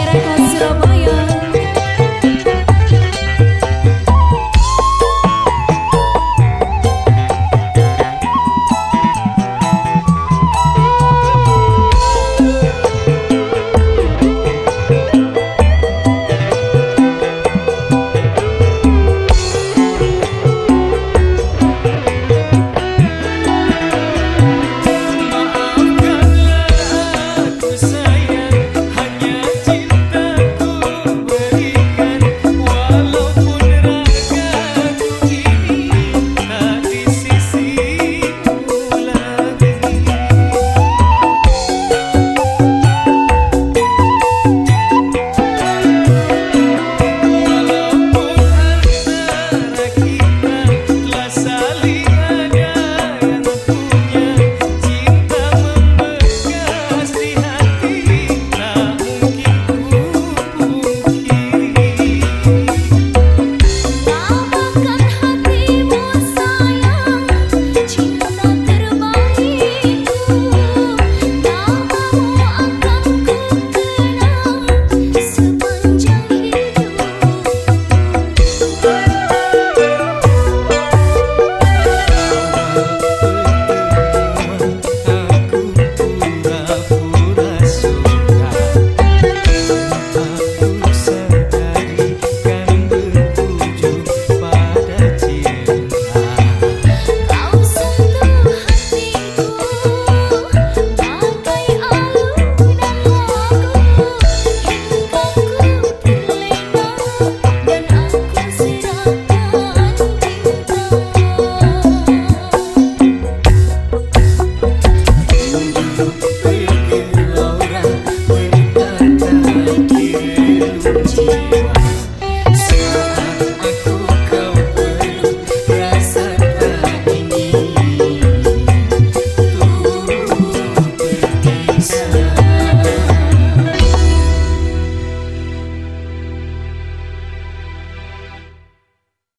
Será que eu se